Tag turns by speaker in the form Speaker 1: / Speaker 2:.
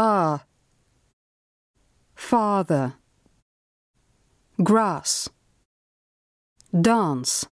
Speaker 1: ah, father, grass, dance.